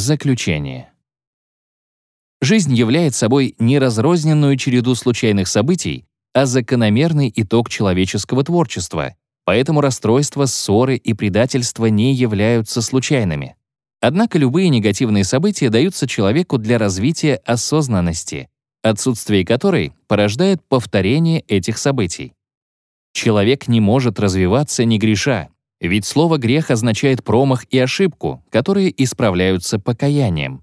Заключение. Жизнь является собой не разрозненную череду случайных событий, а закономерный итог человеческого творчества, поэтому расстройства, ссоры и предательства не являются случайными. Однако любые негативные события даются человеку для развития осознанности, отсутствие которой порождает повторение этих событий. Человек не может развиваться не греша, ведь слово «грех» означает промах и ошибку, которые исправляются покаянием.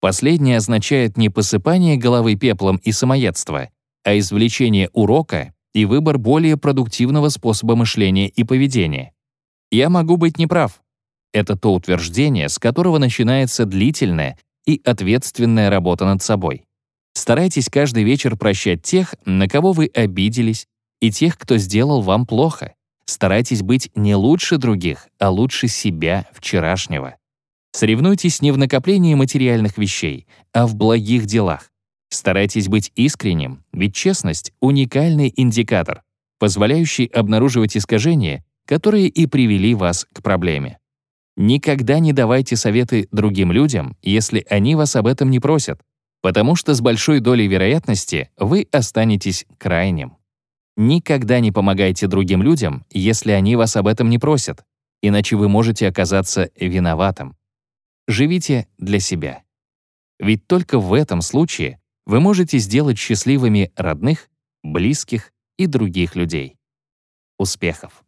Последнее означает не посыпание головы пеплом и самоедство, а извлечение урока и выбор более продуктивного способа мышления и поведения. Я могу быть неправ, это то утверждение, с которого начинается длительная и ответственная работа над собой. Старайтесь каждый вечер прощать тех, на кого вы обиделись, и тех, кто сделал вам плохо. Старайтесь быть не лучше других, а лучше себя вчерашнего. Соревнуйтесь не в накоплении материальных вещей, а в благих делах. Старайтесь быть искренним, ведь честность — уникальный индикатор, позволяющий обнаруживать искажения, которые и привели вас к проблеме. Никогда не давайте советы другим людям, если они вас об этом не просят, потому что с большой долей вероятности вы останетесь крайним. Никогда не помогайте другим людям, если они вас об этом не просят, иначе вы можете оказаться виноватым. Живите для себя. Ведь только в этом случае вы можете сделать счастливыми родных, близких и других людей. Успехов!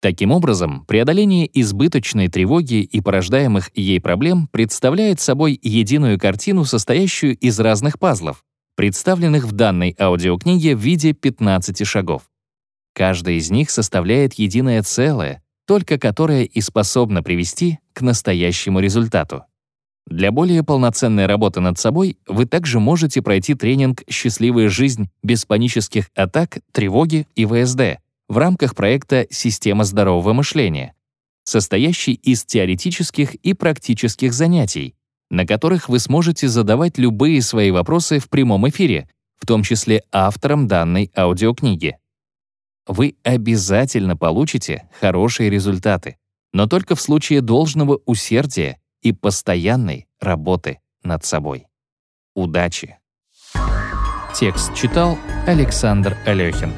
Таким образом, преодоление избыточной тревоги и порождаемых ей проблем представляет собой единую картину, состоящую из разных пазлов, представленных в данной аудиокниге в виде 15 шагов. Каждый из них составляет единое целое, только которое и способно привести к настоящему результату. Для более полноценной работы над собой вы также можете пройти тренинг «Счастливая жизнь без панических атак, тревоги и ВСД», в рамках проекта «Система здорового мышления», состоящий из теоретических и практических занятий, на которых вы сможете задавать любые свои вопросы в прямом эфире, в том числе авторам данной аудиокниги. Вы обязательно получите хорошие результаты, но только в случае должного усердия и постоянной работы над собой. Удачи! Текст читал Александр Алехин.